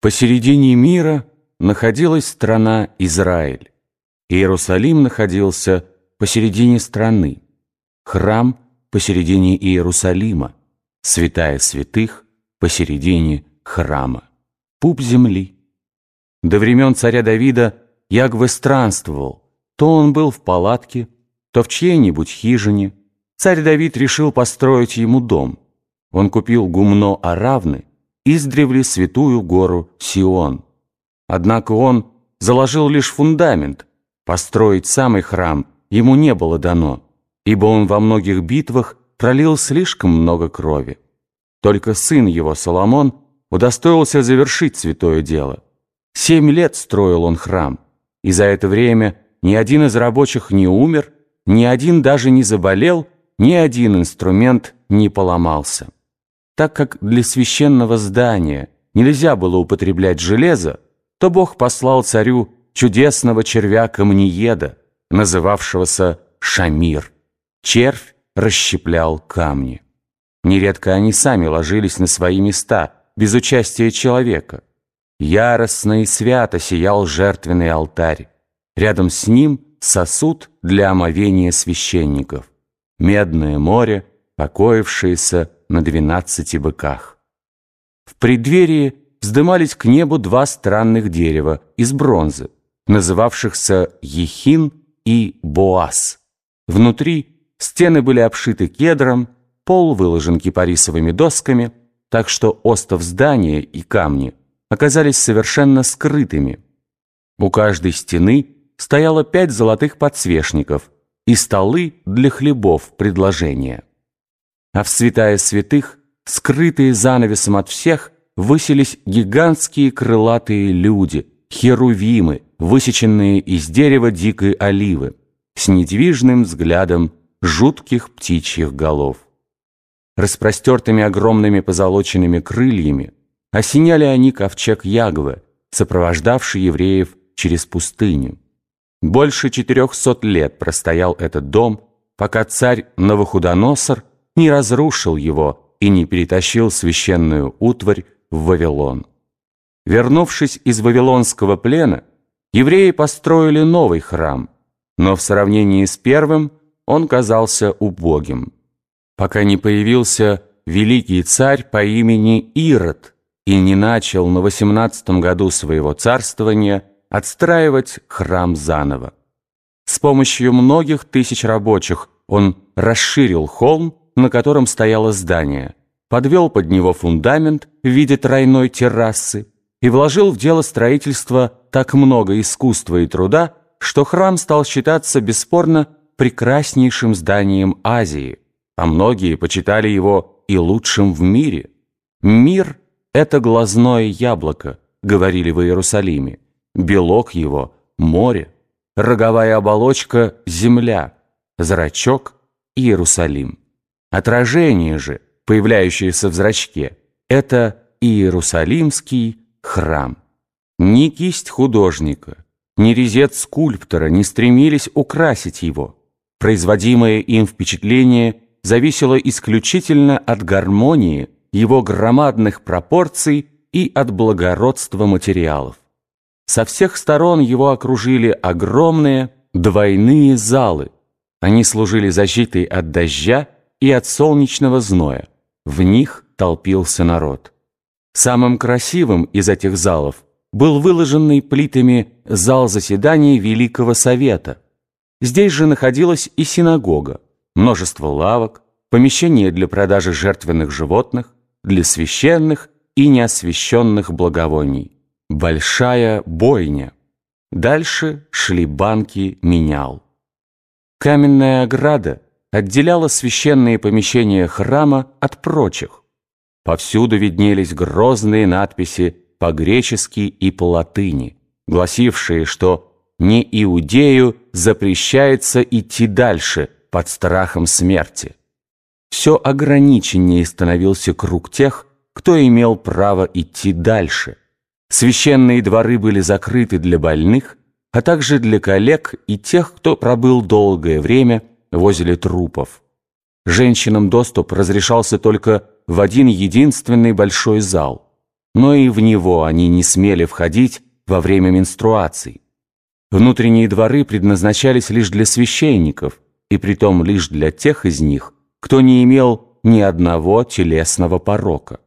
Посередине мира находилась страна Израиль. Иерусалим находился посередине страны. Храм посередине Иерусалима. Святая святых посередине храма. Пуп земли. До времен царя Давида Ягве странствовал. То он был в палатке, то в чьей-нибудь хижине. Царь Давид решил построить ему дом. Он купил гумно Аравны, издревле святую гору Сион. Однако он заложил лишь фундамент, построить самый храм ему не было дано, ибо он во многих битвах пролил слишком много крови. Только сын его, Соломон, удостоился завершить святое дело. Семь лет строил он храм, и за это время ни один из рабочих не умер, ни один даже не заболел, ни один инструмент не поломался. Так как для священного здания нельзя было употреблять железо, то Бог послал царю чудесного червя-камнееда, называвшегося Шамир. Червь расщеплял камни. Нередко они сами ложились на свои места, без участия человека. Яростно и свято сиял жертвенный алтарь. Рядом с ним сосуд для омовения священников. Медное море, покоившееся на двенадцати быках. В преддверии вздымались к небу два странных дерева из бронзы, называвшихся Ехин и Боас. Внутри стены были обшиты кедром, пол выложен кипарисовыми досками, так что остов здания и камни оказались совершенно скрытыми. У каждой стены стояло пять золотых подсвечников и столы для хлебов предложения а в святая святых, скрытые занавесом от всех, высились гигантские крылатые люди, херувимы, высеченные из дерева дикой оливы, с недвижным взглядом жутких птичьих голов. Распростертыми огромными позолоченными крыльями осеняли они ковчег Ягвы, сопровождавший евреев через пустыню. Больше четырехсот лет простоял этот дом, пока царь Новохудоносор не разрушил его и не перетащил священную утварь в Вавилон. Вернувшись из вавилонского плена, евреи построили новый храм, но в сравнении с первым он казался убогим, пока не появился великий царь по имени Ирод и не начал на восемнадцатом году своего царствования отстраивать храм заново. С помощью многих тысяч рабочих он расширил холм на котором стояло здание, подвел под него фундамент в виде тройной террасы и вложил в дело строительства так много искусства и труда, что храм стал считаться бесспорно прекраснейшим зданием Азии, а многие почитали его и лучшим в мире. «Мир — это глазное яблоко», — говорили в Иерусалиме, «белок его — море, роговая оболочка — земля, зрачок — Иерусалим». Отражение же, появляющееся в зрачке, это Иерусалимский храм. Ни кисть художника, ни резец скульптора не стремились украсить его. Производимое им впечатление зависело исключительно от гармонии его громадных пропорций и от благородства материалов. Со всех сторон его окружили огромные двойные залы. Они служили защитой от дождя и от солнечного зноя. В них толпился народ. Самым красивым из этих залов был выложенный плитами зал заседаний Великого Совета. Здесь же находилась и синагога, множество лавок, помещения для продажи жертвенных животных, для священных и неосвященных благовоний. Большая бойня. Дальше шли банки менял. Каменная ограда – отделяло священные помещения храма от прочих. Повсюду виднелись грозные надписи по-гречески и по-латыни, гласившие, что не иудею запрещается идти дальше под страхом смерти. Все ограниченнее становился круг тех, кто имел право идти дальше. Священные дворы были закрыты для больных, а также для коллег и тех, кто пробыл долгое время возле трупов. Женщинам доступ разрешался только в один единственный большой зал. но и в него они не смели входить во время менструаций. Внутренние дворы предназначались лишь для священников, и притом лишь для тех из них, кто не имел ни одного телесного порока.